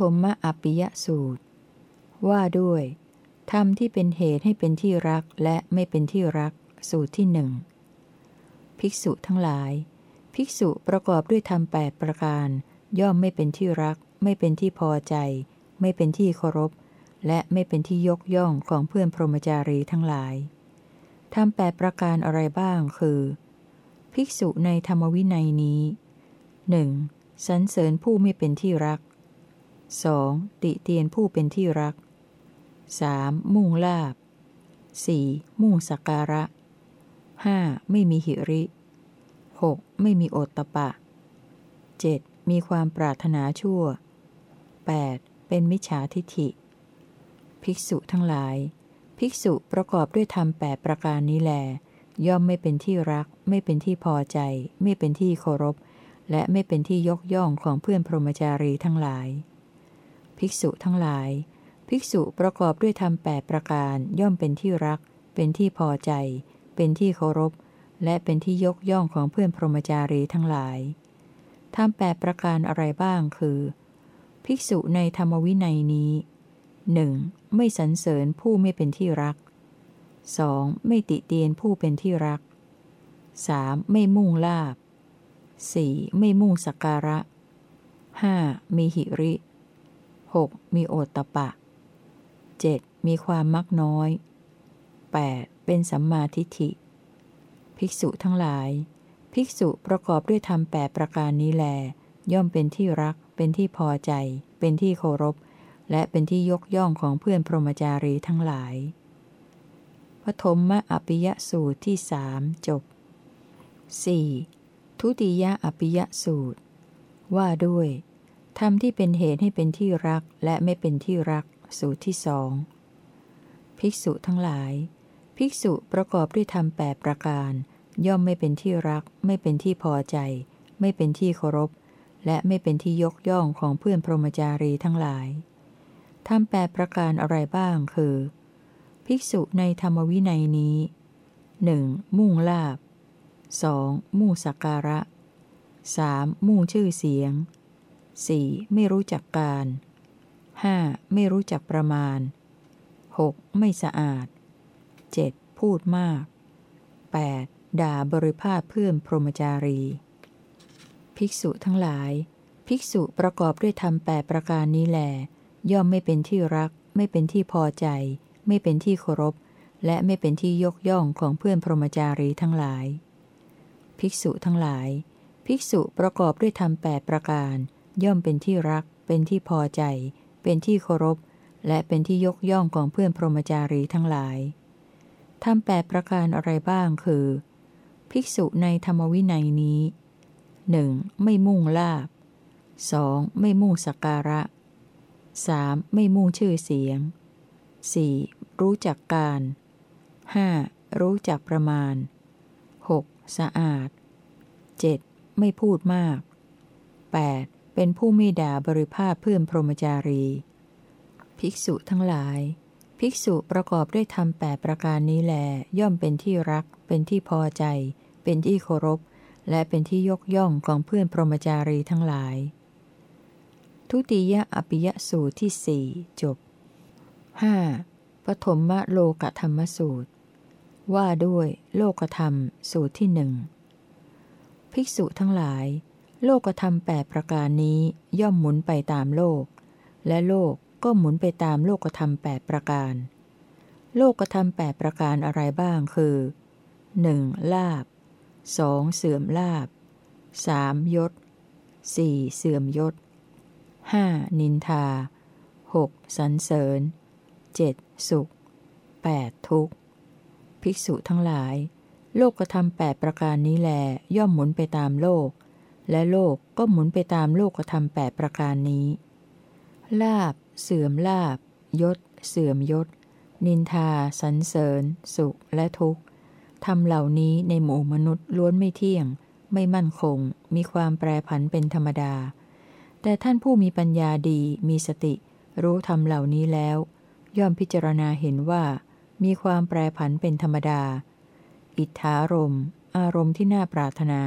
ปฐมอปิยสูตร ว่าด้วยธรรมที่เป็นเหตุให้เป็นที่รักและไม่เป็นที่รักสูตรที่หนึ่งภิกษุทั้งหลาย ภิกษุประกอบด้วยธรรมแปดประการ ย่อมไม่เป็นที่รัก ไม่เป็นที่พอใจ ไม่เป็นที่เคารพ และไม่เป็นที่ยกย่องของเพื่อนพรหมจารีทั้งหลายทำแปดประการอะไรบ้างคือ ภิกษุในธรรมวินัยนี้หนึ่งสรรเสริญผู้ไม่เป็นที่รัก 2. ติเตียนผู้เป็นที่รัก 3. มุ่งลาบ 4. มุ่งสักการะ 5. ไม่มีหิริ 6. ไม่มีโอตตะปะ 7. มีความปรารถนาชั่ว 8. เป็นมิจฉาทิฐิ ภิกษุทั้งหลาย ภิกษุประกอบด้วยธรรมแปดประการนี้แล ย่อมไม่เป็นที่รัก ไม่เป็นที่พอใจ ไม่เป็นที่เคารพ และไม่เป็นที่ยกย่องของเพื่อนพรหมจารีทั้งหลาย ภิกษุทั้งหลาย ภิกษุประกอบด้วยธรรมแปดประการย่อมเป็นที่รัก เป็นที่พอใจ เป็นที่เคารพ และเป็นที่ยกย่องของเพื่อนพรหมจารีทั้งหลายธรรมแปดประการอะไรบ้างคือ ภิกษุในธรรมวินัยนี้หนึ่งไม่สรรเสริญผู้ไม่เป็นที่รัก 2. ไม่ติเตียนผู้เป็นที่รัก 3. ไม่มุ่งลาบ 4. ไม่มุ่งสักการะ 5. มีหิริ 6. มีโอตตะปะ 7. มีความมักน้อย 8. เป็นสัมมาทิฏฐิ ภิกษุทั้งหลาย ภิกษุประกอบด้วยธรรมแปประการนี้แล ย่อมเป็นที่รัก เป็นที่พอใจ เป็นที่เคารพ และเป็นที่ยกย่องของเพื่อนพรหมจารีทั้งหลาย ปฐมมอปิยสูตรที่สามจบ 4. ทุติยอปิยสูตร ว่าด้วย ธรรมที่เป็นเหตุให้เป็นที่รักและไม่เป็นที่รัก สูตรที่สองภิกษุทั้งหลาย ภิกษุประกอบด้วยธรรมแปดประการ ย่อมไม่เป็นที่รัก ไม่เป็นที่พอใจ ไม่เป็นที่เคารพ และไม่เป็นที่ยกย่องของเพื่อนพรหมจารีทั้งหลายธรรมแปดประการอะไรบ้างคือ ภิกษุในธรรมวินัยนี้หนึ่งมุ่งลาบ 2. มุ่งสักการะ 3. มุ่งชื่อเสียง 4. ไม่รู้จักการ 5. ไม่รู้จักประมาณ 6. ไม่สะอาด 7. พูดมาก 8. ด่าบริพาทเพื่อนพรหมจารี ภิกษุทั้งหลาย ภิกษุประกอบด้วยธรรมแปประการนี้แลย่อมไม่เป็นที่รัก ไม่เป็นที่พอใจ ไม่เป็นที่เคารพ และไม่เป็นที่ยกย่องของเพื่อนพรหมจารีทั้งหลาย ภิกษุทั้งหลาย ภิกษุประกอบด้วยธรรมแปประการ ย่อมเป็นที่รัก เป็นที่พอใจ เป็นที่เคารพ และเป็นที่ยกย่องของเพื่อนพรหมจารีทั้งหลายทำแปดประการอะไรบ้างคือ ภิกษุในธรรมวินัยนี้หนึ่งไม่มุ่งลาบ 2. ไม่มุ่งสักการะ 3. ไม่มุ่งชื่อเสียง 4. รู้จักการ 5. รู้จักประมาณ 6. สะอาด 7. ไม่พูดมาก 8. เป็นผู้ไม่ด่าบริภาพเพื่อนพรหมจารี ภิกษุทั้งหลาย ภิกษุประกอบด้วยธรรมแปดประการนี้แล ย่อมเป็นที่รัก เป็นที่พอใจ เป็นที่เคารพ และเป็นที่ยกย่องของเพื่อนพรหมจารีทั้งหลาย ทุติยอภิยสูตรที่สี่จบ 5. ปฐมมโลกธรรมสูตร ว่าด้วยโลกธรรมสูตรที่หนึ่งภิกษุทั้งหลาย โลกธรรมแปดประการนี้ย่อมหมุนไปตามโลก และโลกก็หมุนไปตามโลกธรรมแปดประการ โลกธรรมแปดประการอะไรบ้างคือ 1. ลาบ 2. เสื่อมลาบ 3. ยศ 4. เสื่อมยศ 5. นินทา 6. สันเสริญ 7. สุข 8. ทุกข์ ภิกษุทั้งหลาย โลกธรรมแปดประการนี้แลย่อมหมุนไปตามโลก และโลกก็หมุนไปตามโลกธรรมแปดประการนี้ ลาบ เสื่อมลาบ ยศ เสื่อมยศ นินทาสรรเสริญ สุขและทุกข์ทำเหล่านี้ในหมู่มนุษย์ล้วนไม่เที่ยง ไม่มั่นคง มีความแปรผันเป็นธรรมดา แต่ท่านผู้มีปัญญาดีมีสติ รู้ธรรมเหล่านี้แล้ว ย่อมพิจารณาเห็นว่า มีความแปรผันเป็นธรรมดา อิทธารม อารมณ์ที่น่าปรารถนา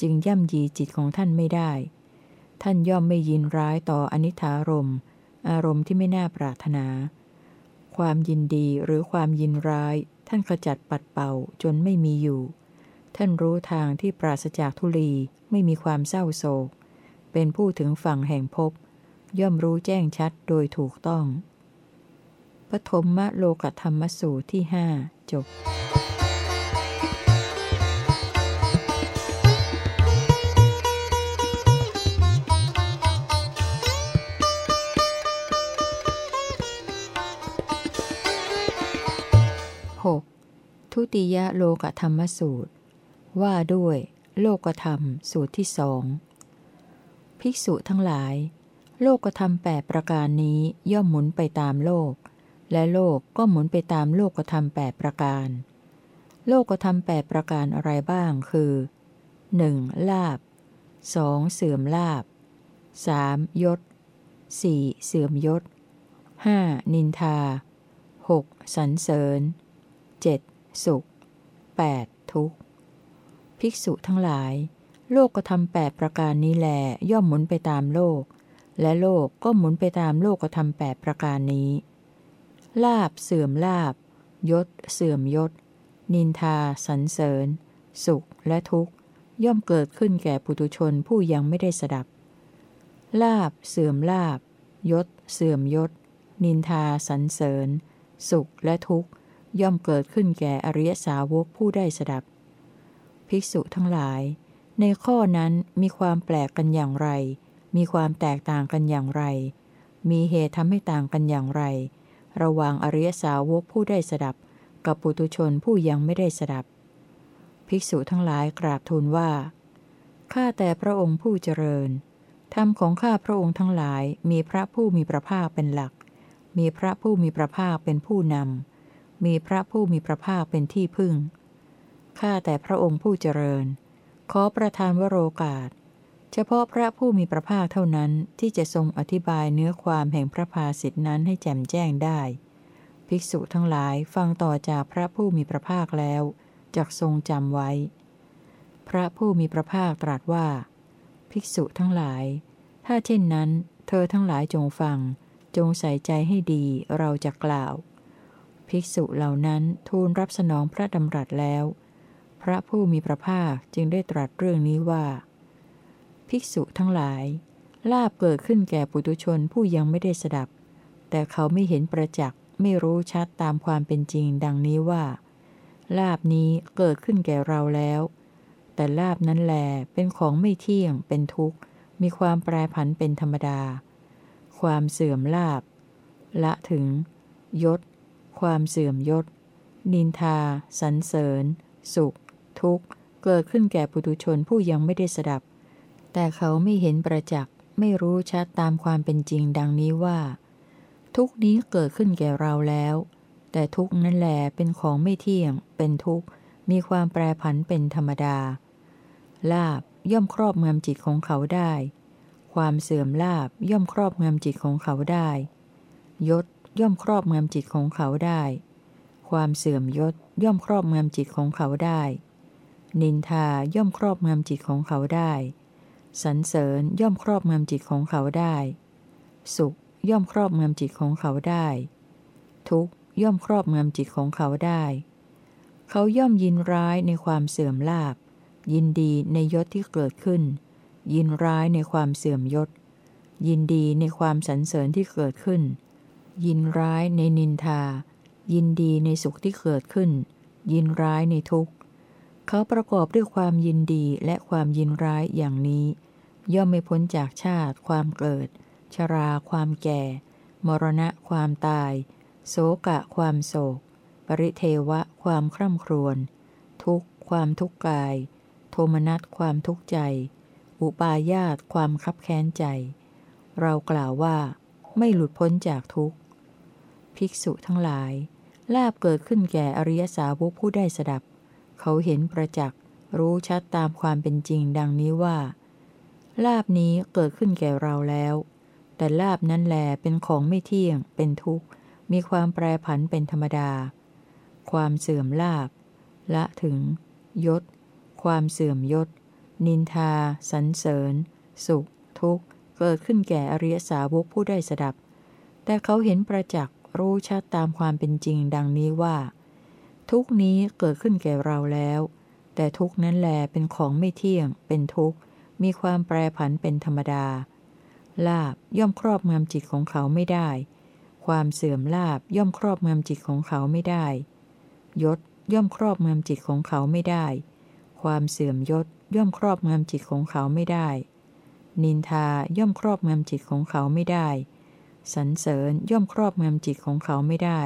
จึงย่ำยีจิตของท่านไม่ได้ ท่านย่อมไม่ยินร้ายต่ออนิถารม อารมณ์ที่ไม่น่าปรารถนา ความยินดีหรือความยินร้าย ท่านขจัดปัดเป่าจนไม่มีอยู่ ท่านรู้ทางที่ปราศจากทุลีไม่มีความเศร้าโศก เป็นผู้ถึงฝั่งแห่งภพย่อมรู้แจ้งชัดโดยถูกต้อง ปฐมมโลกธรรมสูตรที่หจบ 6. ทุติยโลกธรรมสูตร ว่าด้วย โลกธรรมสูตรที่สองภิกษุทั้งหลาย โลกธรรมแปประการนี้ย่อมหมุนไปตามโลก และโลกก็หมุนไปตามโลกธรรมแปประการ โลกธรรมแปประการอะไรบ้างคือ 1. ลาบ 2. เสื่อมลาบ 3. ยศ 4. เสื่อมยศ 5. นินทา 6. สรรเสริญ 7. สุข 8. ทุกข์ ภิกษุทั้งหลาย โลกก็ทำแปดประการนี้แลย่อมหมุนไปตามโลก และโลกก็หมุนไปตามโลกก็ทำแปดประการนี้ ลาบเสื่อมลาบ ยศ เสื่อมยศ นินทาสรรเสริญ สุขและทุกข์ ย่อมเกิดขึ้นแก่ปุตุชนผู้ยังไม่ได้สดับ ลาบเสื่อมลาบ ยศ เสื่อมยศ นินทาสรรเสริญ สุขและทุกข์ ย่อมเกิดขึ้นแก่อริยสาวกผู้ได้สดับ ภิกษุทั้งหลาย ในข้อนั้นมีความแปลกกันอย่างไร มีความแตกต่างกันอย่างไร มีเหตุทำให้ต่างกันอย่างไร ระหว่างอริยสาวกผู้ได้สดับ กับปุตุชนผู้ยังไม่ได้สดับ ภิกษุทั้งหลายกราบทูลว่า ข้าแต่พระองค์ผู้เจริญ ธรรมของข้าพระองค์ทั้งหลายมีพระผู้มีพระภาคเป็นหลัก มีพระผู้มีพระภาคเป็นผู้นำ มีพระผู้มีพระภาคเป็นที่พึ่ง ข้าแต่พระองค์ผู้เจริญ ขอประทานวโรกาส เฉพาะพระผู้มีพระภาคเท่านั้นที่จะทรงอธิบายเนื้อความแห่งพระภาสิทธินั้นให้แจ่มแจ้งได้ ภิกษุทั้งหลายฟังต่อจากพระผู้มีพระภาคแล้วจักทรงจำไว้ พระผู้มีพระภาคตรัสว่า ภิกษุทั้งหลาย ถ้าเช่นนั้น เธอทั้งหลายจงฟัง จงใส่ใจให้ดีเราจะกล่าว ภิกษุเหล่านั้นทูลรับสนองพระดำรัสแล้ว พระผู้มีพระภาคจึงได้ตรัสเรื่องนี้ว่า ภิกษุทั้งหลาย ลาบเกิดขึ้นแก่ปุตุชนผู้ยังไม่ได้สดับ แต่เขาไม่เห็นประจักษ์ไม่รู้ชัดตามความเป็นจริงดังนี้ว่า ลาบนี้เกิดขึ้นแก่เราแล้ว แต่ลาบนั้นแลเป็นของไม่เที่ยง เป็นทุกข์ มีความแปรผันเป็นธรรมดา ความเสื่อมลาบ ละถึง ยศ ความเสื่อมยศ นินทา สรรเสริญ สุข ทุกข์ เกิดขึ้นแก่ปุถุชนผู้ยังไม่ได้สดับ แต่เขาไม่เห็นประจักษ์ไม่รู้ชัดตามความเป็นจริงดังนี้ว่า ทุกนี้เกิดขึ้นแก่เราแล้ว แต่ทุกนั้นแหลเป็นของไม่เที่ยง เป็นทุกข์ มีความแปรผันเป็นธรรมดา ลาบย่อมครอบงำจิตของเขาได้ ความเสื่อมลาบย่อมครอบงำจิตของเขาได้ ยศ ย่อมครอบงำจิตของเขาได้ ความเสื่อมยศย่อมครอบงำจิตของเขาได้ นินทาย่อมครอบงำจิตของเขาได้สรรเสริญย่อมครอบงำจิตของเขาได้ สุขย่อมครอบงำจิตของเขาได้ ทุกย่อมครอบงำจิตของเขาได้ เขาย่อมยินร้ายในความเสื่อมลาบ ยินดีในยศที่เกิดขึ้น ยินร้ายในความเสื่อมยศ ยินดีในความสรรเสริญที่เกิดขึ้น ยินร้ายในนินทา ยินดีในสุขที่เกิดขึ้น ยินร้ายในทุกข์ เขาประกอบด้วยความยินดีและความยินร้ายอย่างนี้ ย่อมไม่พ้นจากชาติ ความเกิด ชรา ความแก่ มรณะ ความตาย โศกะ ความโศก ปริเทวะ ความคร่ำครวญ ทุกข์ ความทุกข์กาย โทมนัส ความทุกข์ใจ อุปาญาต ความคับแค้นใจ เรากล่าวว่า ไม่หลุดพ้นจากทุกข์ ภิกษุทั้งหลาย ลาบเกิดขึ้นแก่อริยสาวกผู้ได้สดับ เขาเห็นประจักษ์รู้ชัดตามความเป็นจริงดังนี้ว่า ลาบนี้เกิดขึ้นแก่เราแล้ว แต่ลาบนั้นแลเป็นของไม่เที่ยง เป็นทุกข์ มีความแปรผันเป็นธรรมดา ความเสื่อมลาบ ละถึง ยศ ความเสื่อมยศ นินทาสันเสริญ สุข ทุกข์ เกิดขึ้นแก่อริยสาวกผู้ได้สดับ แต่เขาเห็นประจักษ์ รู้ชัดตามความเป็นจริงดังนี้ว่า ทุกนี้เกิดขึ้นแก่เราแล้ว แต่ทุกนั้นแลเป็นของไม่เที่ยง เป็นทุกข์ มีความแปรผันเป็นธรรมดา ลาบย่อมครอบงำจิตของเขาไม่ได้ ความเสื่อมลาบย่อมครอบงำจิตของเขาไม่ได้ ยศย่อมครอบงำจิตของเขาไม่ได้ ความเสื่อมยศย่อมครอบงำจิตของเขาไม่ได้ นินทาย่อมครอบงำจิตของเขาไม่ได้ สรรเสริญย่อมครอบงำจิตของเขาไม่ได้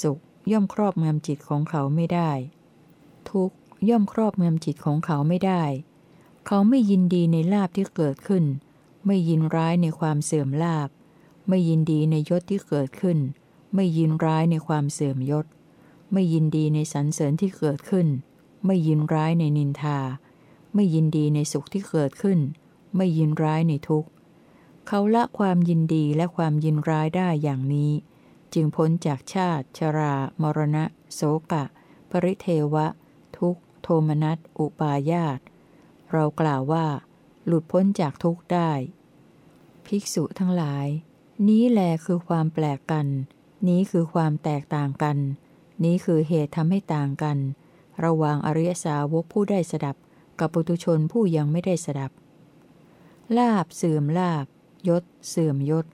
สุขย่อมครอบงำจิตของเขาไม่ได้ ทุกย่อมครอบงำจิตของเขาไม่ได้ เขาไม่ยินดีในลาบที่เกิดขึ้น ไม่ยินร้ายในความเสื่อมลาบ ไม่ยินดีในยศที่เกิดขึ้น ไม่ยินร้ายในความเสื่อมยศ ไม่ยินดีในสรรเสริญที่เกิดขึ้น ไม่ยินร้ายในนินทา ไม่ยินดีในสุขที่เกิดขึ้น ไม่ยินร้ายในทุกข์ เขาละความยินดีและความยินร้ายได้อย่างนี้ จึงพ้นจากชาติ ชรา มรณะ โสกะ ปริเทวะ ทุกโทมนัส อุปาญาต เรากล่าวว่า หลุดพ้นจากทุกได้ ภิกษุทั้งหลาย นี้แลคือความแปลกกัน นี้คือความแตกต่างกัน นี้คือเหตุทำให้ต่างกัน ระหว่างอริยสาวกผู้ได้สดับ กับปุตุชนผู้ยังไม่ได้สดับ ลาบเสื่อมลาบ ยศ เสื่อมยศ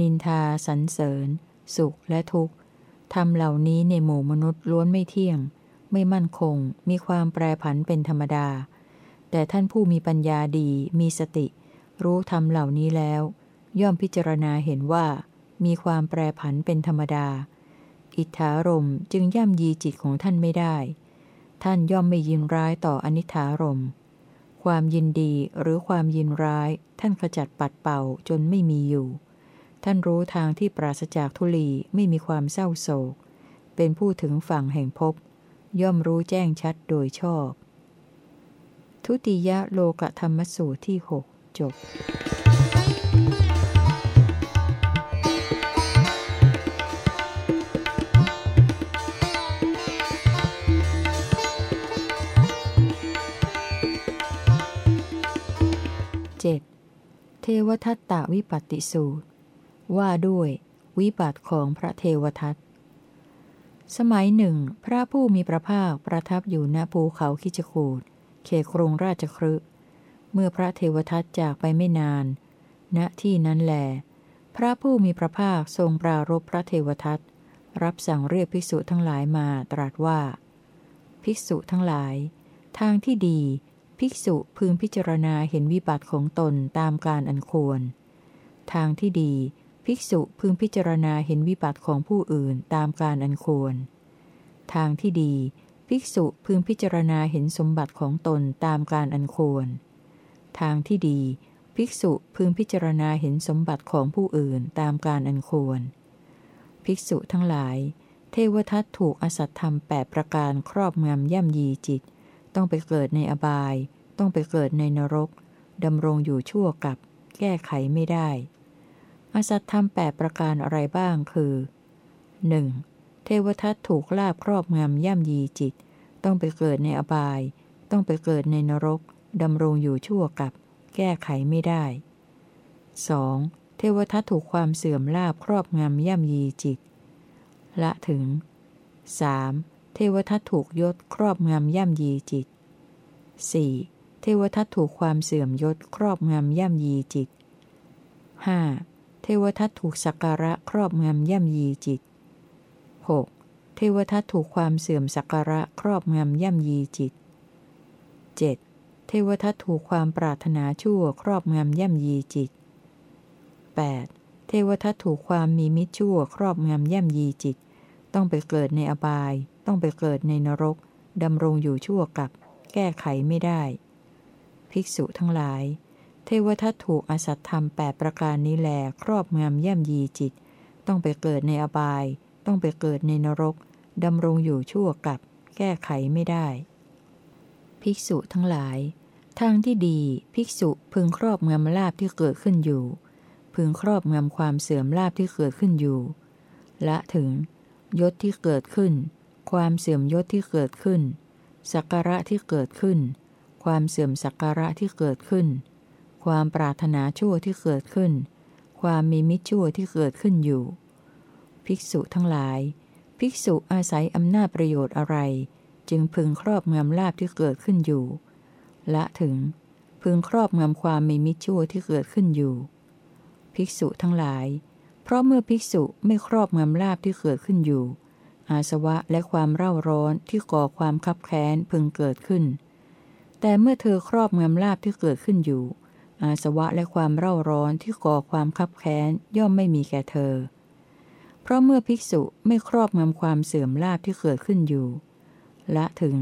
นินทาสันเสริญ สุขและทุกข์ทำเหล่านี้ในหมู่มนุษย์ล้วนไม่เที่ยง ไม่มั่นคง มีความแปรผันเป็นธรรมดา แต่ท่านผู้มีปัญญาดีมีสติ รู้ทำเหล่านี้แล้ว ย่อมพิจารณาเห็นว่า มีความแปรผันเป็นธรรมดา อิทธารมจึงย่ำยีจิตของท่านไม่ได้ ท่านย่อมไม่ยินร้ายต่ออนิถารม ความยินดีหรือความยินร้าย ท่านขจัดปัดเป่าจนไม่มีอยู่ ท่านรู้ทางที่ปราศจากทุลีไม่มีความเศร้าโศก เป็นผู้ถึงฝั่งแห่งพบย่อมรู้แจ้งชัดโดยชอบ ทุติยโลกธรรมสูตรที่หกจบ 7. เทวทัตตวิปัติสูตร ว่าด้วย วิบัติของพระเทวทัตสมัยหนึ่ง พระผู้มีพระภาคประทับอยู่ณภูเขาคิจคูดเขครงราชครึเมื่อพระเทวทัตจากไปไม่นาน ณที่นั้นแหลพระผู้มีพระภาคทรงปรารบพระเทวทัตรับสั่งเรียกภิกษุทั้งหลายมาตรัสว่า ภิกษุทั้งหลาย ทางที่ดี ภิกษุพึงพิจารณาเห็นวิบัติของตนตามการอันควร ทางที่ดี ภิกษุพึงพิจารณาเห็นวิบัติของผู้อื่นตามการอันควร ทางที่ดี ภิกษุพึงพิจารณาเห็นสมบัติของตนตามการอันควร ทางที่ดี ภิกษุพึงพิจารณาเห็นสมบัติของผู้อื่นตามการอันควร ภิกษุทั้งหลาย เทวทัตถูกอสัตธรรมแปประการครอบงำย่ำยีจิต ต้องไปเกิดในอบาย ต้องไปเกิดในนรกดำรงอยู่ชั่วกับ แก้ไขไม่ได้ อสัตธรรมแปประการอะไรบ้างคือ 1. เทวทัตถูกลาบครอบงำย่ำยีจิต ต้องไปเกิดในอบาย ต้องไปเกิดในนรกดำรงอยู่ชั่วกับ แก้ไขไม่ได้ 2. เทวทัตถูกความเสื่อมลาบครอบงำย่ำยีจิต ละถึง 3. เทวทัตถูกยศครอบงำย่ำยีจิต 4. เทวทัตถูกความเสื่อมยศครอบงำย่ำยีจิต 5. เทวทัตถูกสักการะครอบงำย่ำยีจิต 6. เทวทัตถูกความเสื่อมสักการะครอบงำย่ำยีจิต 7. เทวทัตถูกความปรารถนาชั่วครอบงำย่ำยีจิต 8. เทวทัตถูกความมีมิจชั่วครอบงำย่ำยีจิต ต้องไปเกิดในอบาย ต้องไปเกิดในนรกดำรงอยู่ชั่วกับ แก้ไขไม่ได้ ภิกษุทั้งหลาย เทวทัตถูกอสัตธรรมแปประการนี้แลครอบงำย่ำยีจิต ต้องไปเกิดในอบาย ต้องไปเกิดในนรกดำรงอยู่ชั่วกับ แก้ไขไม่ได้ ภิกษุทั้งหลาย ทางที่ดีภิกษุพึงครอบงำลาบที่เกิดขึ้นอยู่ พึงครอบงำความเสื่อมลาบที่เกิดขึ้นอยู่ ละถึงยศที่เกิดขึ้น ความเสื่อมยศที่เกิดขึ้น สักการะที่เกิดขึ้น ความเสื่อมสักการะที่เกิดขึ้น ความปรารถนาชั่วที่เกิดขึ้น ความมีมิจชั่วที่เกิดขึ้นอยู่ ภิกษุทั้งหลาย ภิกษุอาศัยอำนาจประโยชน์อะไร จึงพึงครอบงำลาบที่เกิดขึ้นอยู่ ละถึง พึงครอบงำความมีมิจชั่วที่เกิดขึ้นอยู่ ภิกษุทั้งหลาย เพราะเมื่อภิกษุไม่ครอบงำลาบที่เกิดขึ้นอยู่ อาสวะและความเร่าร้อนที่ก่อความคับแค้นพึงเกิดขึ้น แต่เมื่อเธอครอบงำลาบที่เกิดขึ้นอยู่ อาสวะและความเร่าร้อนที่ก่อความคับแค้นย่อมไม่มีแก่เธอ เพราะเมื่อภิกษุไม่ครอบงำความเสื่อมลาบที่เกิดขึ้นอยู่ ละถึง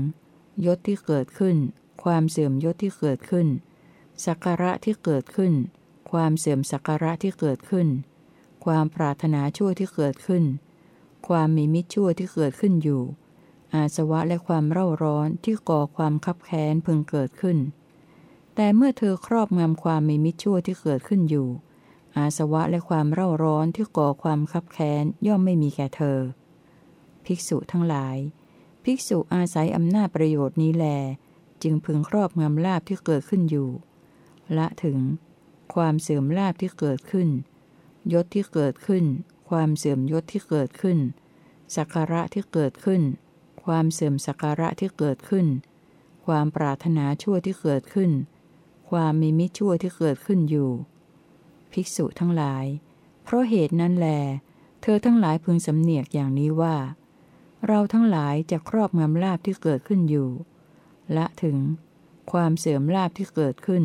ยศที่เกิดขึ้น ความเสื่อมยศที่เกิดขึ้น สักการะที่เกิดขึ้น ความเสื่อมสักการะที่เกิดขึ้น ความปรารถนาชั่วที่เกิดขึ้น ความมีมิจชั่วที่เกิดขึ้นอยู่ อาสวะและความเร่าร้อนที่ก่อความคับแค้นพึงเกิดขึ้น แต่เมื่อเธอครอบงำความมีมิจชั่วที่เกิดขึ้นอยู่ อาสวะและความเร่าร้อนที่ก่อความคับแค้นย่อมไม่มีแก่เธอ ภิกษุทั้งหลาย ภิกษุอาศัยอำนาจประโยชน์นี้แล จึงพึงครอบงำลาบที่เกิดขึ้นอยู่ ละถึง ความเสื่อมลาบที่เกิดขึ้นยศที่เกิดขึ้น ความเสื่อมยศที่เกิดขึ้น สักการะที่เกิดขึ้น ความเสื่อมสักการะที่เกิดขึ้น ความปรารถนาชั่วที่เกิดขึ้น ความมีมิจชั่วที่เกิดขึ้นอยู่ ภิกษุทั้งหลาย เพราะเหตุนั้นแล เธอทั้งหลายพึงสำเนียกอย่างนี้ว่า เราทั้งหลายจะครอบงำลาบที่เกิดขึ้นอยู่ ละถึง ความเสื่อมลาบที่เกิดขึ้น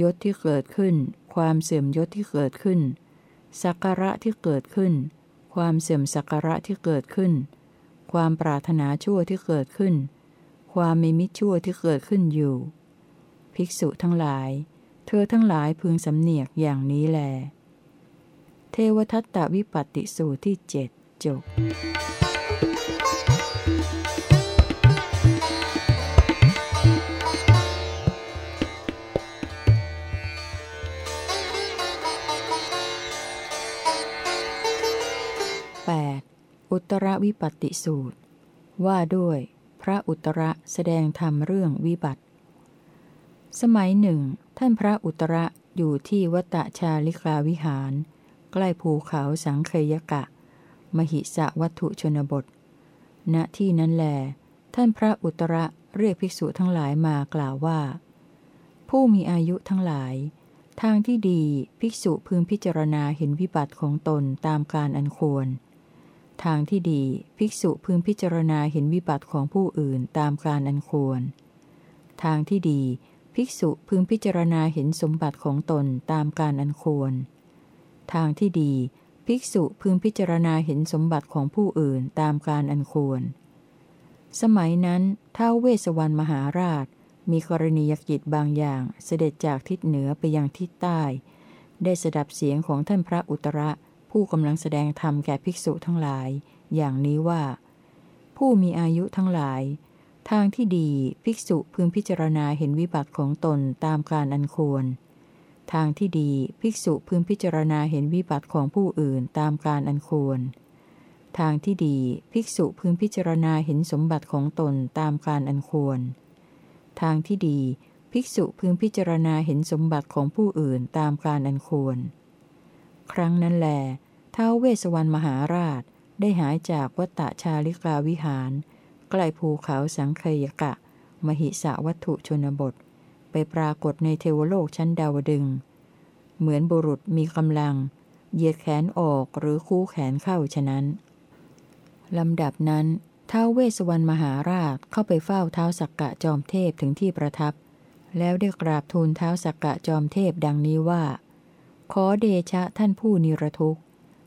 ยศที่เกิดขึ้น ความเสื่อมยศที่เกิดขึ้น สักการะที่เกิดขึ้น ความเสื่อมสักการะที่เกิดขึ้น ความปรารถนาชั่วที่เกิดขึ้น ความมีมิจชั่วที่เกิดขึ้นอยู่ ภิกษุทั้งหลาย เธอทั้งหลายพึงสำเนียกอย่างนี้แล เทวทัตตวิปัตติสูตรที่เจ็ดจบ 8. อุตรวิปัติสูตร ว่าด้วย พระอุตระแสดงธรรมเรื่องวิบัติ สมัยหนึ่ง ท่านพระอุตระอยู่ที่วัตชาลิกาวิหาร ใกล้ภูเขาสังเคยกะ มหิสะวัตถุชนบท ณที่นั้นแล ท่านพระอุตระเรียกภิกษุทั้งหลายมากล่าวว่า ผู้มีอายุทั้งหลาย ทางที่ดีภิกษุพึงพิจารณาเห็นวิบัติของตนตามการอันควร ทางที่ดีภิกษุพึงพิจารณาเห็นวิบัติของผู้อื่นตามการอันควร ทางที่ดี ภิกษุพึงพิจารณาเห็นสมบัติของตนตามการอันควร ทางที่ดี ภิกษุพึงพิจารณาเห็นสมบัติของผู้อื่นตามการอันควร สมัยนั้นท้าวเวสสวรรณมหาราช มีกรณียกิจบางอย่างเสด็จจากทิศเหนือไปยังทิศใต้ ได้สดับเสียงของท่านพระอุตระ ผู้กำลังแสดงธรรมแก่ภิกษุทั้งหลาย อย่างนี้ว่า ผู้มีอายุทั้งหลาย ทางที่ดีภิกษุพึงพิจารณาเห็นวิบัติของตนตามการอันควร ทางที่ดีภิกษุพึงพิจารณาเห็นวิบัติของผู้อื่นตามการอันควร ทางที่ดีภิกษุพึงพิจารณาเห็นสมบัติของตนตามการอันควร ทางที่ดี ภิกษุพึงพิจารณาเห็นสมบัติของผู้อื่นตามการอันควร ครั้งนั้นแลท้าวเวสวรรณมหาราชได้หายจากวัตตชาลิกาวิหาร ใกล้ภูเขาสังเคยกะ มหิสวัตถุชนบท ไปปรากฏในเทวโลกชั้นดาวดึง เหมือนบุรุษมีกำลัง เหยียดแขนออกหรือคู่แขนเข้าฉะนั้นลำดับนั้นท้าวเวสสวรรณมหาราชเข้าไปเฝ้าเท้าสักกะจอมเทพถึงที่ประทับ แล้วได้กราบทูลเท้าสักกะจอมเทพดังนี้ว่า ขอเดชะท่านผู้นิรทุกข์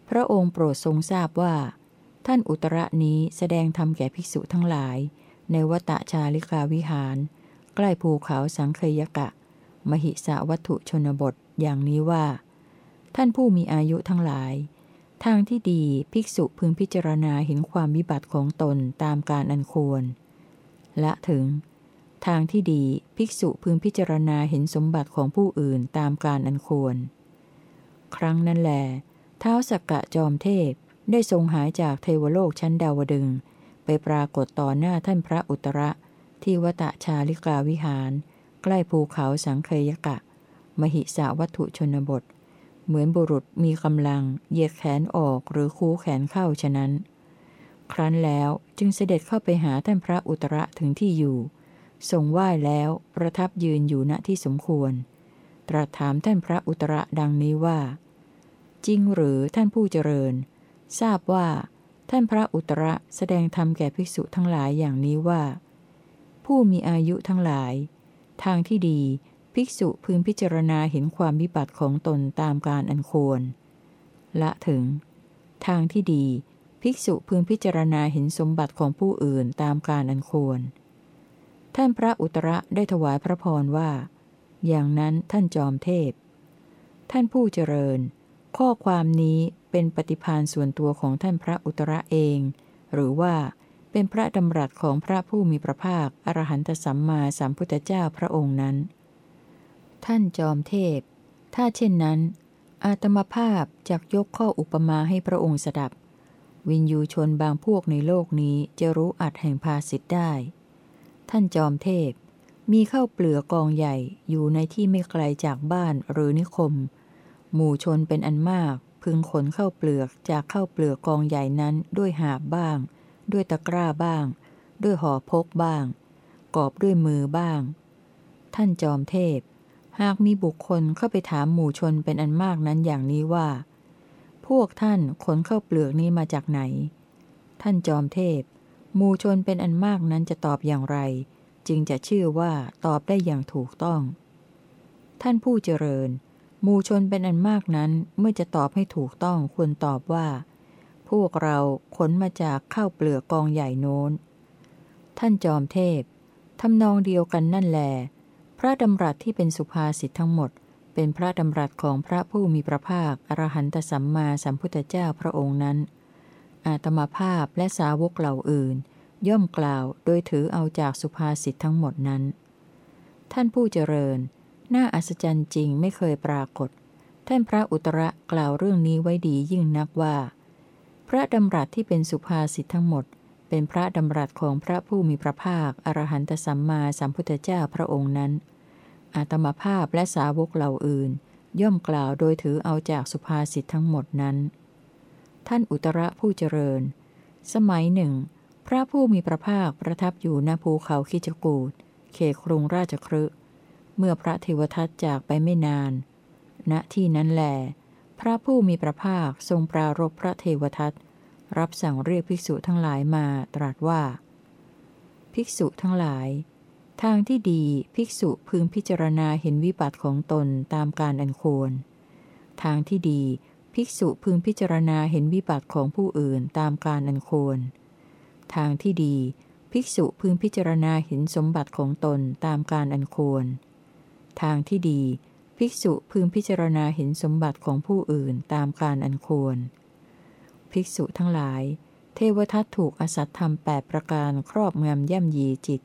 พระองค์โปรดทรงทราบว่า ท่านอุตระนี้แสดงธรรมแก่ภิกษุทั้งหลาย ในวัตชาลิกาวิหาร ใกล้ภูเขาสังเคยกะ มหิสะวัตถุชนบทอย่างนี้ว่า ท่านผู้มีอายุทั้งหลาย ทางที่ดีภิกษุพึงพิจารณาเห็นความวิบัติของตนตามการอันควร และถึง ทางที่ดีภิกษุพึงพิจารณาเห็นสมบัติของผู้อื่นตามการอันควร ครั้งนั้นแลเท้าสักกะจอมเทพได้ทรงหายจากเทวโลกชั้นดาวดึง ไปปรากฏต่อหน้าท่านพระอุตระ ที่วตชาลิกาวิหาร ใกล้ภูเขาสังเคยกะมมหิสาวัตถุชนบท เหมือนบุรุษมีกำลังเหยียดแขนออกหรือคูแขนเข้าฉะนั้น ครั้นแล้วจึงเสด็จเข้าไปหาท่านพระอุตระถึงที่อยู่ทรงไหว้แล้วประทับยืนอยู่ณที่สมควร ตรัสถามท่านพระอุตระดังนี้ว่า จริงหรือท่านผู้เจริญ ทราบว่า ท่านพระอุตระแสดงธรรมแก่ภิกษุทั้งหลายอย่างนี้ว่า ผู้มีอายุทั้งหลาย ทางที่ดีภิกษุพึงพิจารณาเห็นความวิบัติของตนตามการอันควร ละถึง ทางที่ดี ภิกษุพึงพิจารณาเห็นสมบัติของผู้อื่นตามการอันควร ท่านพระอุตระได้ถวายพระพรว่า อย่างนั้นท่านจอมเทพ ท่านผู้เจริญ ข้อความนี้เป็นปฏิพานส่วนตัวของท่านพระอุตระเอง หรือว่าเป็นพระดำรัสของพระผู้มีพระภาค อรหันตสัมมาสัมพุทธเจ้าพระองค์นั้น ท่านจอมเทพ ถ้าเช่นนั้น อาตมาภาพจักยกข้ออุปมาให้พระองค์สดับ วินยูชนบางพวกในโลกนี้จะรู้อัดแห่งภาสิทธ์ได้ ท่านจอมเทพ มีข้าวเปลือกกองใหญ่อยู่ในที่ไม่ไกลจากบ้านหรือนิคม หมู่ชนเป็นอันมาก พึงขนเข้าเปลือกจากเข้าเปลือกกองใหญ่นั้นด้วยหาบบ้าง ด้วยตะกร้าบ้าง ด้วยห่อพกบ้าง กอบด้วยมือบ้าง ท่านจอมเทพ หากมีบุคคลเข้าไปถามหมู่ชนเป็นอันมากนั้นอย่างนี้ว่า พวกท่านขนเข้าเปลือกนี้มาจากไหน ท่านจอมเทพหมู่ชนเป็นอันมากนั้นจะตอบอย่างไร จึงจะชื่อว่าตอบได้อย่างถูกต้อง ท่านผู้เจริญ มูชนเป็นอันมากนั้นเมื่อจะตอบให้ถูกต้องควรตอบว่า พวกเราขนมาจากข้าวเปลือกกองใหญ่โน้น ท่านจอมเทพทำนองเดียวกันนั่นแหละพระดำรัสที่เป็นสุภาษิตทั้งหมด เป็นพระดำรัสของพระผู้มีพระภาคอรหันตสัมมาสัมพุทธเจ้าพระองค์นั้น อาตมาภาพและสาวกเหล่าอื่น ย่อมกล่าวโดยถือเอาจากสุภาษิตทั้งหมดนั้น ท่านผู้เจริญ น่าอัศจรรย์จริงไม่เคยปรากฏ ท่านพระอุตระกล่าวเรื่องนี้ไว้ดียิ่งนักว่า พระดำรัสที่เป็นสุภาษิตทั้งหมด เป็นพระดำรัสของพระผู้มีพระภาค อรหันตสัมมาสัมพุทธเจ้าพระองค์นั้น อาตมาภาพและสาวกเหล่าอื่น ย่อมกล่าวโดยถือเอาจากสุภาษิตทั้งหมดนั้น ท่านอุตระผู้เจริญ สมัยหนึ่ง พระผู้มีพระภาคประทับอยู่ณภูเขาคิจกูดเขตกรุงราชครึ เมื่อพระเทวทัตจากไปไม่นาน ณที่นั้นแหลพระผู้มีพระภาคทรงปรารบพระเทวทัตรับสั่งเรียกภิกษุทั้งหลายมาตรัสว่า ภิกษุทั้งหลาย ทางที่ดีภิกษุพึงพิจารณาเห็นวิบัติของตนตามการอันควร ทางที่ดีภิกษุพึงพิจารณาเห็นวิบัติของผู้อื่นตามการอันควร ทางที่ดี ภิกษุพึงพิจารณาเห็นสมบัติของตนตามการอันควร ทางที่ดี ภิกษุพึงพิจารณาเห็นสมบัติของผู้อื่นตามการอันควร ภิกษุทั้งหลาย เทวทัตถูกอสัตธรรมแปประการครอบงำย่ำยีจิต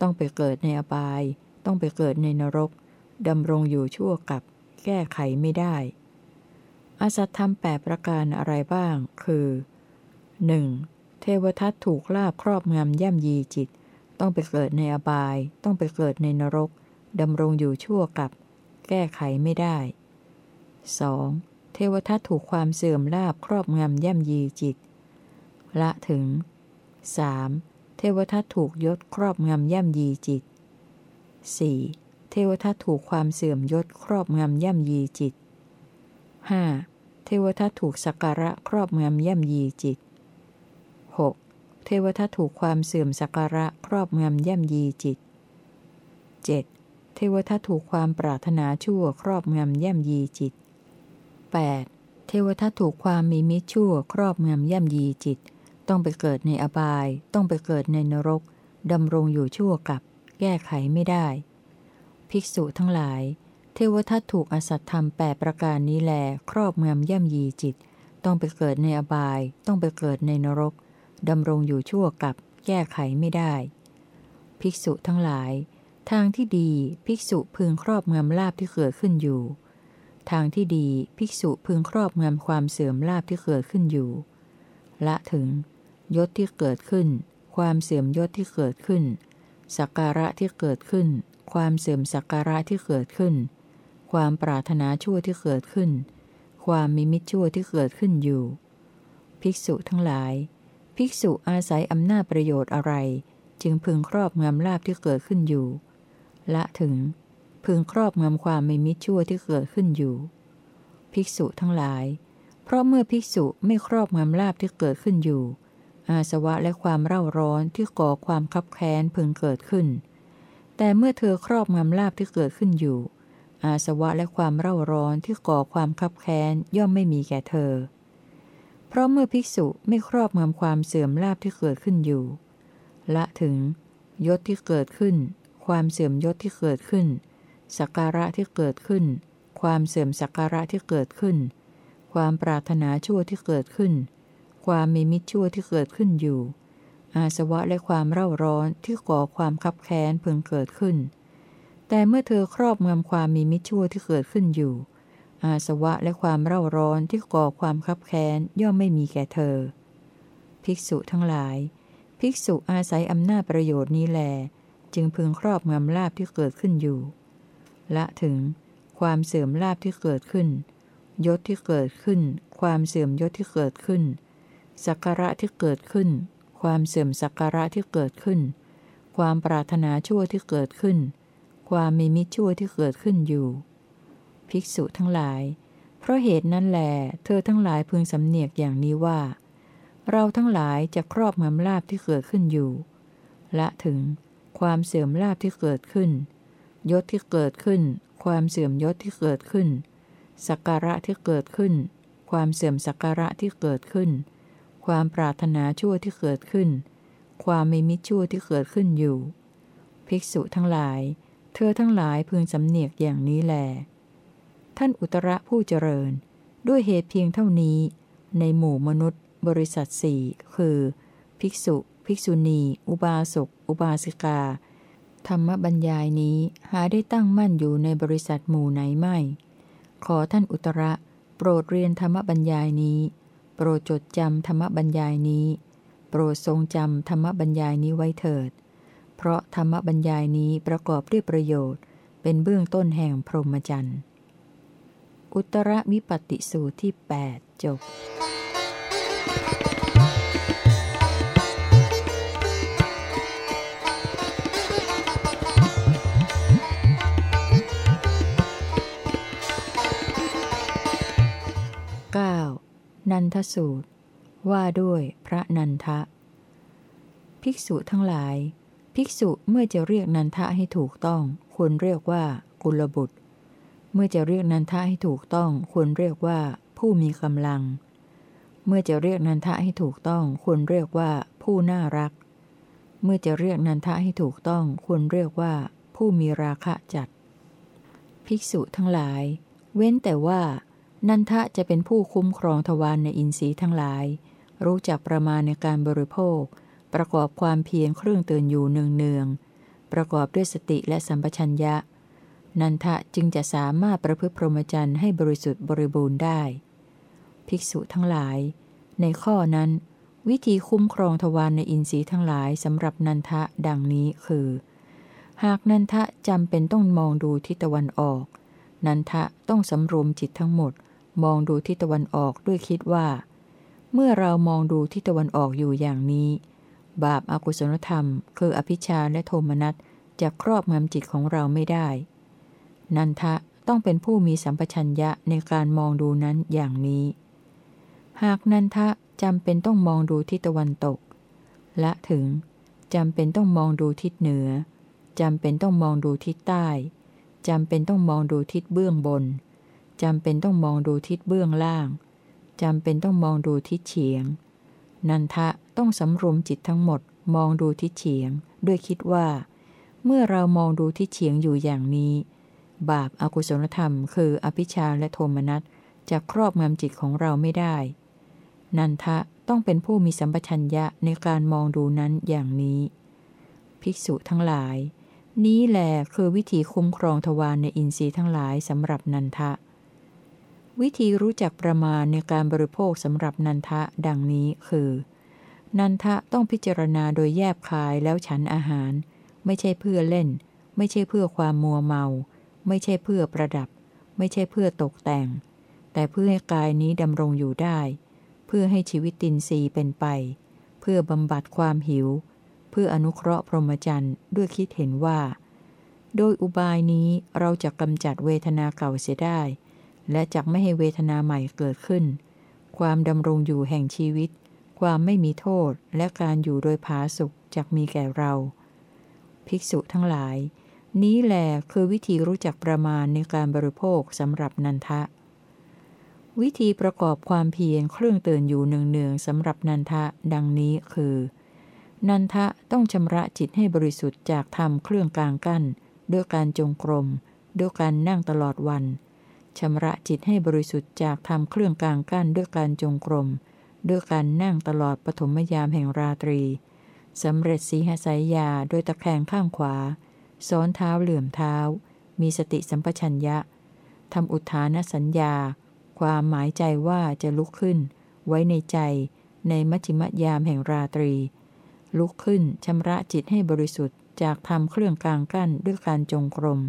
ต้องไปเกิดในอบาย ต้องไปเกิดในนรกดำรงอยู่ชั่วกับ แก้ไขไม่ได้ อสัตธรรมแปประการอะไรบ้าง คือ 1. เทวทัตถูกลาบครอบงำย่ำยีจิต ต้องไปเกิดในอบาย ต้องไปเกิดในนรก ดำรงอยู่ชั่วกับ แก้ไขไม่ได้ 2. เทวทัตถูกความเสื่อมลาบครอบงำย่ำยีจิต ละถึง 3. เทวทัตถูกยศครอบงำย่ำยีจิต 4. เทวทัตถูกความเสื่อมยศครอบงำย่ำยีจิต 5. เทวทัตถูกสักการะครอบงำย่ำยีจิต 6. เทวทัตถูกความเสื่อมสักการะครอบงำย่ำยีจิต 7. เทวทัตถูกความปรารถนาชั่วครอบงำย่ำยีจิต 8. เทวทัตถูกความมีมิชั่วครอบงำย่ำยีจิต ต้องไปเกิดในอบาย ต้องไปเกิดในนรกดำรงอยู่ชั่วกับ แก้ไขไม่ได้ ภิกษุทั้งหลาย เทวทัตถูกอสัตธรรมแปประการนี้แล ครอบงำย่ำยีจิต ต้องไปเกิดในอบาย ต้องไปเกิดในนรกดำรงอยู่ชั่วกับ แก้ไขไม่ได้ ภิกษุทั้งหลาย ทางที่ดีภิกษุพึงครอบงำลาบที่เกิดขึ้นอยู่ ทางที่ดีภิกษุพึงครอบงำความเสื่อมลาบที่เกิดขึ้นอยู่ ละถึง ยศที่เกิดขึ้น ความเสื่อมยศที่เกิดขึ้น สักการะที่เกิดขึ้น ความเสื่อมสักการะที่เกิดขึ้น ความปรารถนาชั่วที่เกิดขึ้น ความมีมิจชั่วที่เกิดขึ้นอยู่ ภิกษุทั้งหลาย ภิกษุอาศัยอำนาจประโยชน์อะไร จึงพึงครอบงำลาบที่เกิดขึ้นอยู่ ละถึง พึงครอบงำความไมีมิจชั่วที่เกิดขึ้นอยู่ ภิกษุทั้งหลาย เพราะเมื่อภิกษุไม่ครอบงำลาบที่เกิดขึ้นอยู่ อาสวะและความเร่าร้อนที่ก่อความคับแค้นพึงเกิดขึ้น แต่เมื่อเธอครอบงำลาบที่เกิดขึ้นอยู่ อาสวะและความเร่าร้อนที่ก่อความคับแค้นย่อมไม่มีแก่เธอ เพราะเมื่อภิกษุไม่ครอบงำความเสื่อมลาบที่เกิดขึ้นอยู่ ละถึงยศที่เกิดขึ้น ความเสื่อมยศที่เกิดขึ้น สักการะที่เกิดขึ้น ความเสื่อมสักการะที่เกิดขึ้น ความปรารถนาชั่วที่เกิดขึ้น ความมีมิจชั่วที่เกิดขึ้นอยู่ อาสวะและความเร่าร้อนที่ก่อความคับแค้นเพิ่งเกิดขึ้น แต่เมื่อเธอครอบงำความมีมิจฉาที่เกิดขึ้นอยู่ อาสวะและความเร่าร้อนที่ก่อความคับแค้นย่อมไม่มีแก่เธอ ภิกษุทั้งหลาย ภิกษุอาศัยอำนาจประโยชน์นี้แล จึงพึงครอบงำลาบที่เกิดขึ้นอยู่ ละถึง ความเสื่อมลาบที่เกิดขึ้น ยศที่เกิดขึ้น ความเสื่อมยศที่เกิดขึ้น สักการะที่เกิดขึ้น ความเสื่อมสักการะที่เกิดขึ้น ความปรารถนาชั่วที่เกิดขึ้น ความมีมิจฉาที่เกิดขึ้นอยู่ ภิกษุทั้งหลาย เพราะเหตุนั้นแหลเธอทั้งหลายพึงสำเนียกอย่างนี้ว่า เราทั้งหลายจะครอบงำลาบที่เกิดขึ้นอยู่ ละถึง ความเสื่อมลาบที่เกิดขึ้น ยศที่เกิดขึ้น ความเสื่อมยศที่เกิดขึ้น สักการะที่เกิดขึ้น ความเสื่อมสักการะที่เกิดขึ้น ความปรารถนาชั่วที่เกิดขึ้น ความไม่มิชั่วที่เกิดขึ้นอยู่ ภิกษุทั้งหลาย เธอทั้งหลายพึงสำเนียกอย่างนี้แล ท่านอุตระผู้เจริญ ด้วยเหตุเพียงเท่านี้ ในหมู่มนุษย์ บริษัทสี่คือ ภิกษุ ภิกษุณี อุบาสก อุบาสิกา ธรรมบัญญายนี้หาได้ตั้งมั่นอยู่ในบริษัทหมู่ไหนไม่ ขอท่านอุตระ โปรดเรียนธรรมบัญญายนี้ โปรดจดจำธรรมบัญญายนี้ โปรดทรงจำธรรมบัญญายนี้ไว้เถิด เพราะธรรมบัญญายนี้ประกอบด้วยประโยชน์ เป็นเบื้องต้นแห่งพรหมจรรย์ อุตรวิปติสูตรที่ 8 จบ นันทสูตร ว่าด้วยพระนันทะ ภิกษุทั้งหลาย ภิกษุเมื่อจะเรียกนันทะให้ถูกต้อง ควรเรียกว่ากุลบุตร เมื่อจะเรียกนันทะให้ถูกต้อง ควรเรียกว่าผู้มีกำลัง เมื่อจะเรียกนันทะให้ถูกต้อง ควรเรียกว่าผู้น่ารัก เมื่อจะเรียกนันทะให้ถูกต้อง ควรเรียกว่าผู้มีราคะจัด ภิกษุทั้งหลาย เว้นแต่ว่า นันทะจะเป็นผู้คุ้มครองทวารในอินทรีย์ทั้งหลาย รู้จักประมาณในการบริโภค ประกอบความเพียรเครื่องเตือนอยู่เนืองเนืองประกอบด้วยสติและสัมปชัญญะ นันทะจึงจะสามารถประพฤติพรหมจรรย์ให้บริสุทธิ์บริบูรณ์ได้ ภิกษุทั้งหลาย ในข้อนั้น วิธีคุ้มครองทวารในอินทรีย์ทั้งหลายสำหรับนันทะดังนี้คือ หากนันทะจำเป็นต้องมองดูทิศตะวันออก นันทะต้องสำรวมจิตทั้งหมด มองดูทิศตะวันออกด้วยคิดว่า เมื่อเรามองดูทิศตะวันออกอยู่อย่างนี้ บาปอากุศลธรรม คืออภิชาและโทมนัสจะครอบงำจิตของเราไม่ได้ นันทะต้องเป็นผู้มีสัมปชัญญะในการมองดูนั้นอย่างนี้ หากนันทะจำเป็นต้องมองดูทิศตะวันตก และถึงจำเป็นต้องมองดูทิศเหนือจำเป็นต้องมองดูทิศใต้จำเป็นต้องมองดูทิศเบื้องบน จำเป็นต้องมองดูทิศเบื้องล่างจำเป็นต้องมองดูทิศเฉียง นันทะต้องสำรวมจิตทั้งหมด มองดูทิศเฉียง ด้วยคิดว่า เมื่อเรามองดูทิศเฉียงอยู่อย่างนี้ บาปอากุศลธรรม คืออภิชาและโทมนัสจะครอบงำจิตของเราไม่ได้ นันทะต้องเป็นผู้มีสัมปชัญญะในการมองดูนั้นอย่างนี้ ภิกษุทั้งหลาย นี้แหละคือวิธีคุ้มครองทวารในอินทรีย์ทั้งหลายสำหรับนันทะ วิธีรู้จักประมาณในการบริโภคสำหรับนันทะดังนี้คือ นันทะต้องพิจารณาโดยแยบคายแล้วฉันอาหาร ไม่ใช่เพื่อเล่น ไม่ใช่เพื่อความมัวเมา ไม่ใช่เพื่อประดับ ไม่ใช่เพื่อตกแต่ง แต่เพื่อให้กายนี้ดำรงอยู่ได้ เพื่อให้ชีวิตตินรีเป็นไป เพื่อบำบัดความหิว เพื่ออนุเคราะห์พรหมจรรย์ด้วยคิดเห็นว่า โดยอุบายนี้เราจะกำจัดเวทนาเก่าเสียได้ และจักไม่ให้เวทนาใหม่เกิดขึ้น ความดำรงอยู่แห่งชีวิต ความไม่มีโทษและการอยู่โดยผาสุขจักมีแก่เรา ภิกษุทั้งหลาย นี้แหลคือวิธีรู้จักประมาณในการบริโภคสำหรับนันทะ วิธีประกอบความเพียรเครื่องเตือนอยู่เนืองๆสำหรับนันทะดังนี้คือ นันทะต้องชำระจิตให้บริสุทธิ์จากธรรมเครื่องกลางกั้นด้วยการจงกรมด้วยการนั่งตลอดวัน ชำระจิตให้บริสุทธิ์จากธรรมเครื่องกลางกั้นด้วยการจงกรม ด้วยการนั่งตลอดปฐมยามแห่งราตรีสำเร็จสีหสายยาโดยตะแคงข้างขวา ซ้อนเท้าเหลื่อมเท้า มีสติสัมปชัญญะทำอุทานสัญญา ความหมายใจว่าจะลุกขึ้น ไว้ในใจในมัชิมยามแห่งราตรี ลุกขึ้นชำระจิตให้บริสุทธิ์จากทำเครื่องกลางกั้นด้วยการจงกรม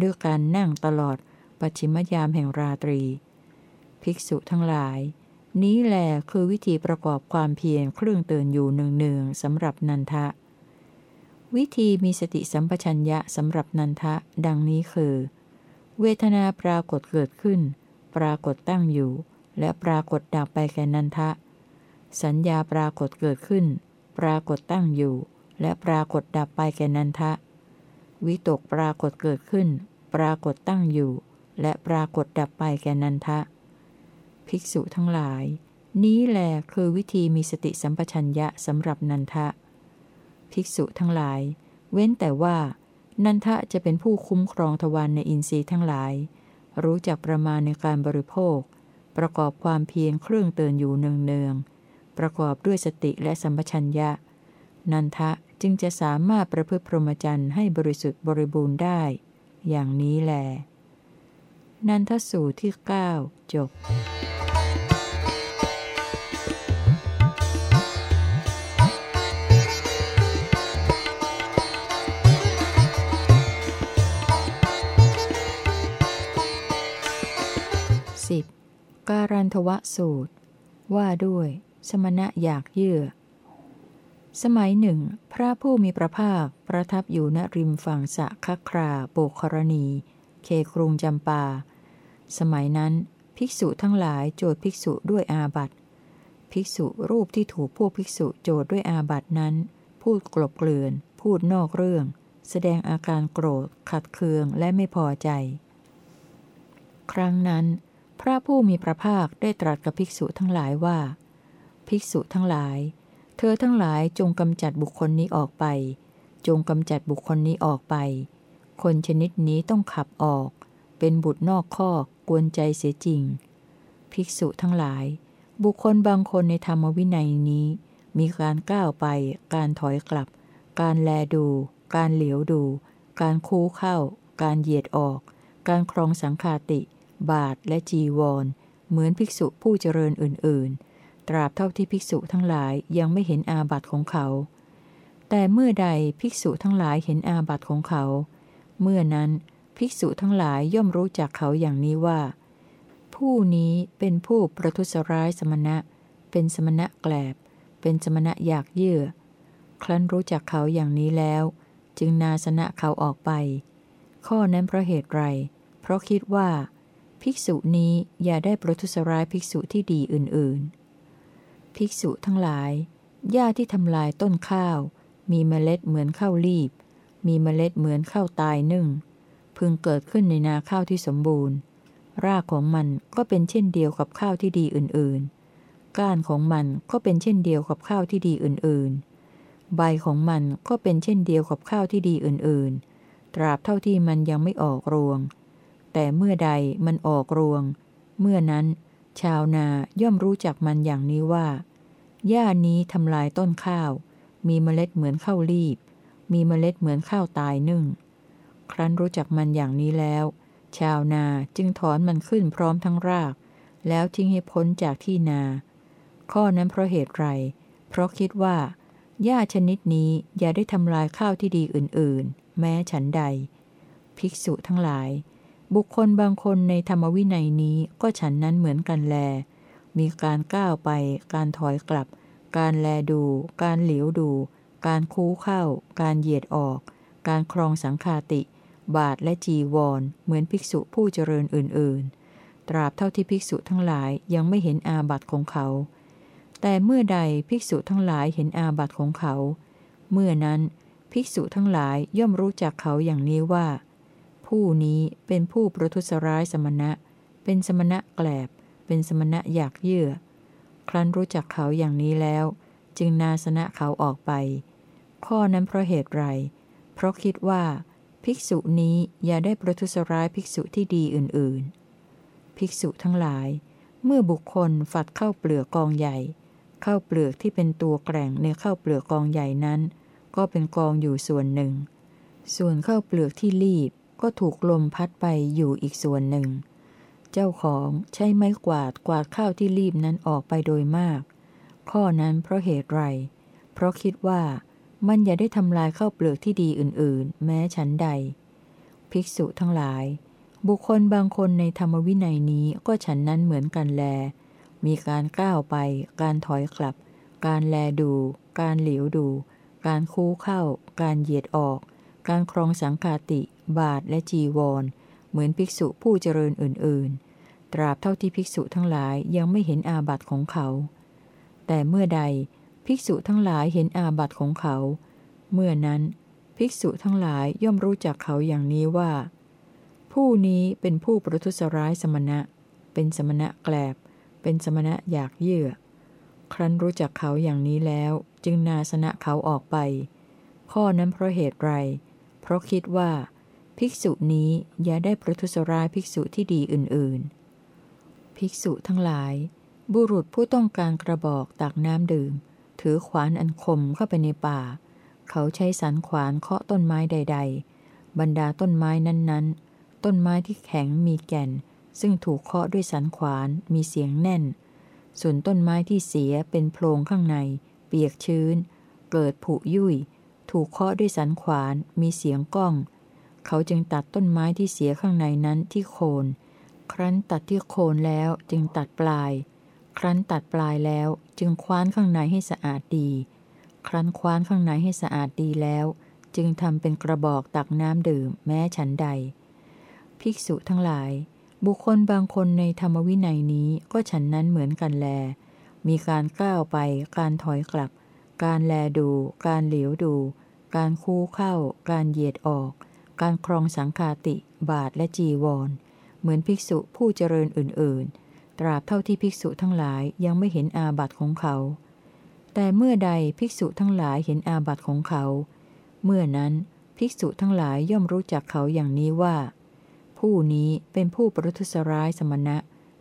ด้วยการนั่งตลอด ปัชิมยามแห่งราตรี ภิกษุทั้งหลาย นี้แหละคือวิธีประกอบความเพียรเครื่องเตือนอยู่เนืองๆสำหรับนันทะ วิธีมีสติสัมปชัญญะสำหรับนันทะ ดังนี้คือ เวทนาปรากฏเกิดขึ้น ปรากฏตั้งอยู่ และปรากฏดับไปแก่นันทะ สัญญาปรากฏเกิดขึ้น ปรากฏตั้งอยู่ และปรากฏดับไปแก่นันทะวิตกปรากฏเกิดขึ้น ปรากฏตั้งอยู่ และปรากฏดับไปแก่นันทะ ภิกษุทั้งหลาย นี้แหละคือวิธีมีสติสัมปชัญญะสำหรับนันทะ ภิกษุทั้งหลาย เว้นแต่ว่า นันทะจะเป็นผู้คุ้มครองทวารในอินทรีย์ทั้งหลาย รู้จักประมาณในการบริโภค ประกอบความเพียรเครื่องเตือนอยู่เนืองๆประกอบด้วยสติและสัมปชัญญะ นันทะจึงจะสามารถประพฤติพรหมจรรย์ให้บริสุทธิ์บริบูรณ์ได้ อย่างนี้แหละ นันทสูตรที่ 9 จบ 10. การันทวสูตร ว่าด้วย สมณะอยากเยื่อ สมัยหนึ่ง พระผู้มีพระภาคประทับอยู่ณริมฝั่งสะคคราโบกรณีเคครุงจำปา สมัยนั้น ภิกษุทั้งหลายโจทภิกษุด้วยอาบัตภิกษุรูปที่ถูกพวกภิกษุโจทด้วยอาบัตนั้น พูดกลบเกลื่อน พูดนอกเรื่อง แสดงอาการโกรธ ขัดเคืองและไม่พอใจ ครั้งนั้น พระผู้มีพระภาคได้ตรัสกับภิกษุทั้งหลายว่า ภิกษุทั้งหลาย เธอทั้งหลายจงกำจัดบุคคลนี้ออกไป จงกำจัดบุคคลนี้ออกไป คนชนิดนี้ต้องขับออก เป็นบุตรนอกข้อก กวนใจเสียจริง ภิกษุทั้งหลาย บุคคลบางคนในธรรมวินัยนี้ มีการก้าวไป การถอยกลับ การแลดู การเหลียวดู การคูเข้า การเหยียดออก การครองสังคาติ บาทและจีวร เหมือนภิกษุผู้เจริญอื่น ๆ ตราบเท่าที่ภิกษุทั้งหลายยังไม่เห็นอาบัติของเขาแต่เมื่อใดภิกษุทั้งหลายเห็นอาบัติของเขา เมื่อนั้น ภิกษุทั้งหลายย่อมรู้จักเขาอย่างนี้ว่า ผู้นี้เป็นผู้ประทุษร้ายสมณะ เป็นสมณะแกลบ เป็นสมณะอยากเยื่อ ครั้นรู้จักเขาอย่างนี้แล้ว จึงนาสนะเขาออกไป ข้อนั้นเพราะเหตุไร เพราะคิดว่า ภิกษุนี้อย่าได้ประทุษร้ายภิกษุที่ดีอื่นๆ ภิกษุทั้งหลายหญ้าที่ทำลายต้นข้าว มีเมล็ดเหมือนข้าวรีบ มีเมล็ดเหมือนข้าวตายนึ่ง พึงเกิดขึ้นในนาข้าวที่สมบูรณ์ รากของมันก็เป็นเช่นเดียวกับข้าวที่ดีอื่นๆ ก้านของมันก็เป็นเช่นเดียวกับข้าวที่ดีอื่นๆ ใบของมันก็เป็นเช่นเดียวกับข้าวที่ดีอื่นๆ ตราบเท่าที่มันยังไม่ออกรวง แต่เมื่อใดมันออกรวง เมื่อนั้น ชาวนาย่อมรู้จักมันอย่างนี้ว่า หญ้านี้ทำลายต้นข้าว มีเมล็ดเหมือนข้าวรีบ มีเมล็ดเหมือนข้าวตายนึ่ง ครั้นรู้จักมันอย่างนี้แล้ว ชาวนาจึงถอนมันขึ้นพร้อมทั้งราก แล้วทิ้งให้พ้นจากที่นา ข้อนั้นเพราะเหตุไร เพราะคิดว่าหญ้าชนิดนี้อย่าได้ทำลายข้าวที่ดีอื่นๆ แม้ฉันใด ภิกษุทั้งหลาย บุคคลบางคนในธรรมวินัยนี้ก็ฉันนั้นเหมือนกันแล มีการก้าวไป การถอยกลับ การแลดู การเหลียวดู การคู้เข้า การเหยียดออก การครองสังคาติ บาทและจีวร เหมือนภิกษุผู้เจริญอื่น ๆ ตราบเท่าที่ภิกษุทั้งหลายยังไม่เห็นอาบัติของเขา แต่เมื่อใดภิกษุทั้งหลายเห็นอาบัติของเขา เมื่อนั้นภิกษุทั้งหลายย่อมรู้จักเขาอย่างนี้ว่า ผู้นี้เป็นผู้ประทุษร้ายสมณะ เป็นสมณะแกลบ เป็นสมณะอยากเยื่อ ครั้นรู้จักเขาอย่างนี้แล้ว จึงนาสนะเขาออกไป ข้อนั้นเพราะเหตุไร เพราะคิดว่า ภิกษุนี้อย่าได้ประทุษร้ายภิกษุที่ดีอื่นๆ ภิกษุทั้งหลาย เมื่อบุคคลฝัดเข้าเปลือกกองใหญ่ เข้าเปลือกที่เป็นตัวแกร่งในเข้าเปลือกกองใหญ่นั้น ก็เป็นกองอยู่ส่วนหนึ่ง ส่วนเข้าเปลือกที่รีบก็ถูกลมพัดไปอยู่อีกส่วนหนึ่ง เจ้าของใช้ไม้กวาดกวาดข้าวที่รีบนั้นออกไปโดยมาก ข้อนั้นเพราะเหตุไร เพราะคิดว่า มันอย่าได้ทำลายข้าวเปลือกที่ดีอื่นๆ แม้ฉันใด ภิกษุทั้งหลาย บุคคลบางคนในธรรมวินัยนี้ก็ฉันนั้นเหมือนกันแล มีการก้าวไป การถอยกลับ การแลดู การเหลียวดู การคู้เข้า การเหยียดออก การครองสังคาติ บาทและจีวร เหมือนภิกษุผู้เจริญอื่น ๆ ตราบเท่าที่ภิกษุทั้งหลายยังไม่เห็นอาบัติของเขา แต่เมื่อใด ภิกษุทั้งหลายเห็นอาบัติของเขา เมื่อนั้น ภิกษุทั้งหลายย่อมรู้จักเขาอย่างนี้ว่า ผู้นี้เป็นผู้ประทุษร้ายสมณะ เป็นสมณะแกลบ เป็นสมณะอยากเยื่อ ครั้นรู้จักเขาอย่างนี้แล้วจึงนาสนะเขาออกไป ข้อนั้นเพราะเหตุไร เพราะคิดว่า ภิกษุนี้อย่าได้ประทุษร้ายภิกษุที่ดีอื่น ๆ ภิกษุทั้งหลาย บุรุษผู้ต้องการกระบอกตักน้ำดื่ม ถือขวานอันคมเข้าไปในป่า เขาใช้สันขวานเคาะต้นไม้ใด ๆ บรรดาต้นไม้นั้นๆ ต้นไม้ที่แข็งมีแก่น ซึ่งถูกเคาะด้วยสันขวานมีเสียงแน่น ส่วนต้นไม้ที่เสียเป็นโพรงข้างใน เปียกชื้น เกิดผุยุ่ย ถูกเคาะด้วยสันขวานมีเสียงก้อง เขาจึงตัดต้นไม้ที่เสียข้างในนั้นที่โคน ครั้นตัดที่โคนแล้วจึงตัดปลาย ครั้นตัดปลายแล้วจึงคว้านข้างในให้สะอาดดี ครั้นคว้านข้างในให้สะอาดดีแล้ว จึงทำเป็นกระบอกตักน้ำดื่มแม้ฉันใด ภิกษุทั้งหลาย บุคคลบางคนในธรรมวินัยนี้ก็ฉันนั้นเหมือนกันแล มีการก้าวไป การถอยกลับ การแลดู การเหลียวดู การคู่เข้า การเหยียดออก การครองสังคาติ บาทและจีวร เหมือนภิกษุผู้เจริญอื่นๆ ตราบเท่าที่ภิกษุทั้งหลายยังไม่เห็นอาบัติของเขา แต่เมื่อใดภิกษุทั้งหลายเห็นอาบัติของเขา เมื่อนั้นภิกษุทั้งหลายย่อมรู้จักเขาอย่างนี้ว่า ผู้นี้เป็นผู้ประทุษร้ายสมณะ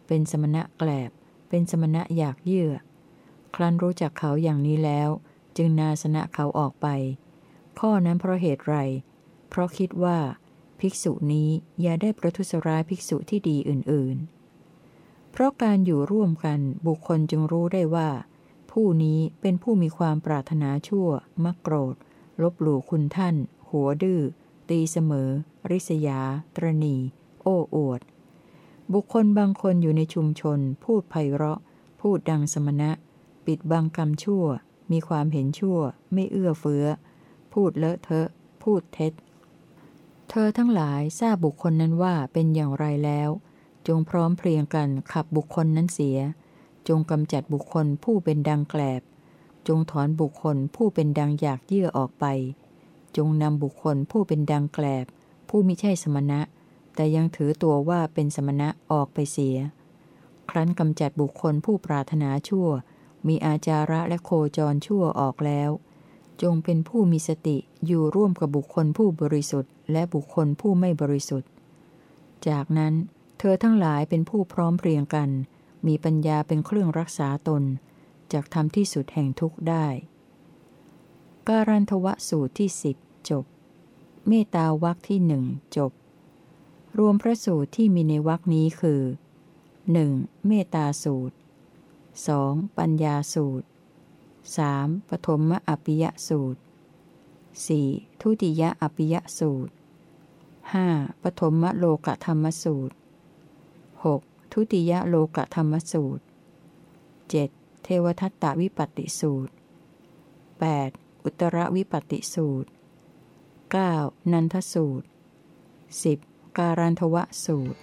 เป็นสมณะแกลบ เป็นสมณะอยากเยื่อ ครั้นรู้จักเขาอย่างนี้แล้ว จึงนาสนะเขาออกไป ข้อนั้นเพราะเหตุไร เพราะคิดว่า ภิกษุนี้อย่าได้ประทุษร้ายภิกษุที่ดีอื่น ๆ เพราะการอยู่ร่วมกันบุคคลจึงรู้ได้ว่า ผู้นี้เป็นผู้มีความปรารถนาชั่ว มักโกรธ ลบหลู่คุณท่าน หัวดื้อ ตีเสมอ ริษยา ตรณี โอ้อวด บุคคลบางคนอยู่ในชุมชน พูดไพเราะ พูดดังสมณะ ปิดบังกรรมชั่ว มีความเห็นชั่ว ไม่เอื้อเฟื้อ พูดเลอะเทอะ พูดเท็จ เธอทั้งหลายทราบบุคคลนั้นว่าเป็นอย่างไรแล้ว จงพร้อมเพรียงกันขับบุคคลนั้นเสีย จงกำจัดบุคคลผู้เป็นดังแกลบ จงถอนบุคคลผู้เป็นดังอยากเยื่อออกไป จงนำบุคคลผู้เป็นดังแกลบ ผู้มิใช่สมณะ แต่ยังถือตัวว่าเป็นสมณะออกไปเสีย ครั้นกำจัดบุคคลผู้ปรารถนาชั่ว มีอาจาระและโคจรชั่วออกแล้ว จงเป็นผู้มีสติอยู่ร่วมกับบุคคลผู้บริสุทธิ์ และบุคคลผู้ไม่บริสุทธิ์ จากนั้น เธอทั้งหลายเป็นผู้พร้อมเพรียงกัน มีปัญญาเป็นเครื่องรักษาตนจากทำที่สุดแห่งทุกข์ได้ การันทวสูตรที่สิบจบ เมตตาวักที่หนึ่งจบ รวมพระสูตรที่มีในวรคนี้คือ 1. เมตตาสูตร 2. ปัญญาสูตร 3. ปฐมอภิยสูตร 4. ทุติยอภิยสูตร 5. ปฐมโลกธรรมสูตร 6. ทุติยโลกธรรมสูตร 7. เทวทัตตวิปัติสูตร 8. อุตรวิปัติสูตร 9. นันทสูตร 10. การันทวสูตร